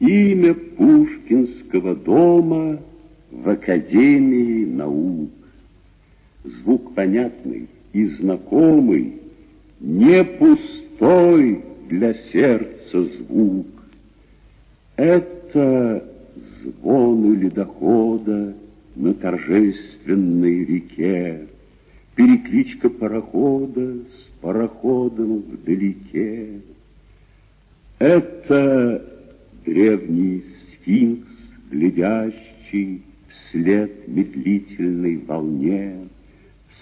Имя Пушкинского дома в Академии наук. Звук понятный и знакомый, не пустой для сердца звук. Это звон ледохода на торжественной реке, Перекличка парохода с пароходом вдалеке. Это древний сфинкс, глядящий вслед медлительной волне,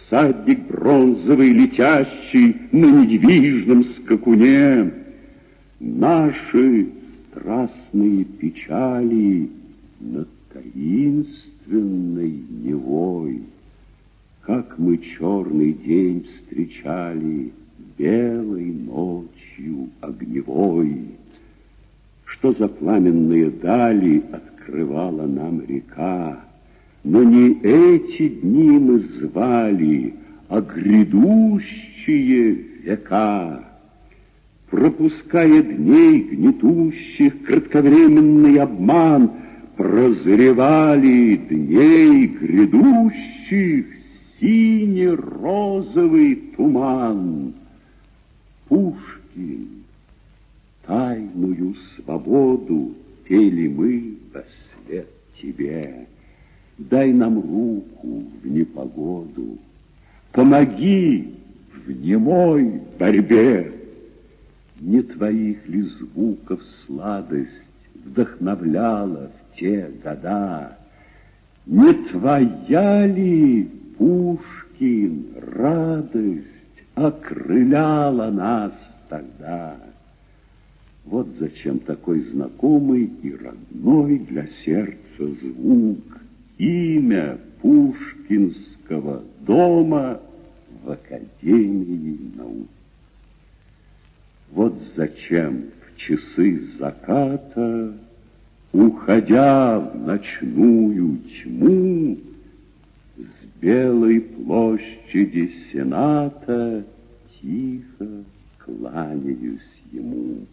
Всадник бронзовый, летящий на недвижном скакуне. Наши страстные печали над таинственной Невой, Как мы черный день встречали белой ночью огневой, Что за пламенные дали открывала нам река, но не эти дни мы звали, а грядущие века. Пропуская дней гнетущих кратковременный обман, Прозревали дней грядущих сине-розовый туман. Пушкин, тайную свободу пели мы во след тебе. Дай нам руку в непогоду, Помоги в немой борьбе. Не твоих ли звуков сладость Вдохновляла в те года? Не твоя ли, Пушкин, радость Окрыляла нас тогда? Вот зачем такой знакомый и родной для сердца звук — имя Пушкинского дома в Академии наук. Вот зачем в часы заката, Уходя в ночную тьму, С белой площади Сената Тихо кланяюсь ему.